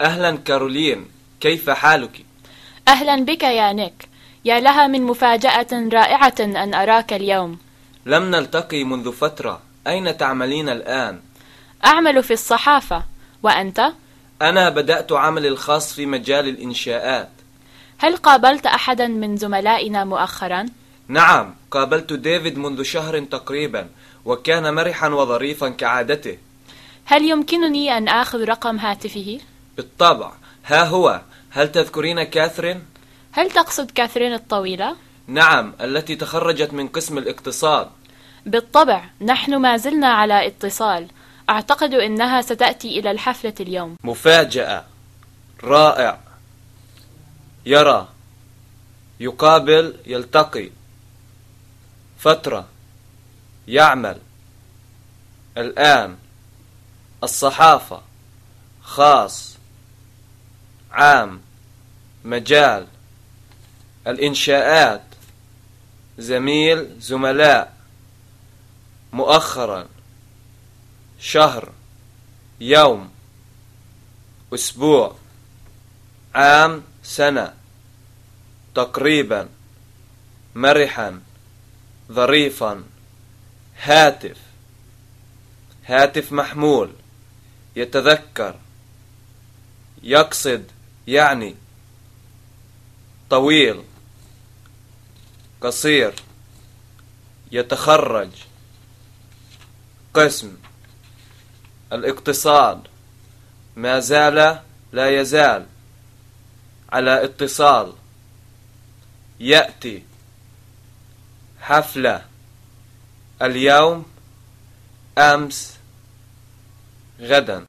أهلا كارولين كيف حالك؟ أهلا بك يا نيك يا لها من مفاجأة رائعة أن أراك اليوم لم نلتقي منذ فترة أين تعملين الآن؟ أعمل في الصحافة وأنت؟ أنا بدأت عملي الخاص في مجال الإنشاءات هل قابلت أحدا من زملائنا مؤخرا؟ نعم قابلت ديفيد منذ شهر تقريبا وكان مرحا وظريفا كعادته هل يمكنني أن آخذ رقم هاتفه؟ بالطبع. ها هو هل تذكرين كاثرين؟ هل تقصد كاثرين الطويلة؟ نعم التي تخرجت من قسم الاقتصاد. بالطبع نحن ما زلنا على اتصال. أعتقد أنها ستأتي إلى الحفلة اليوم. مفاجأة. رائع. يرى. يقابل يلتقي. فترة. يعمل. الآن. الصحافة. خاص. عام مجال الإنشاءات زميل زملاء مؤخرا شهر يوم أسبوع عام سنة تقريبا مرحا ظريفا هاتف هاتف محمول يتذكر يقصد يعني طويل قصير يتخرج قسم الاقتصاد ما زال لا يزال على اتصال يأتي حفلة اليوم أمس غدا.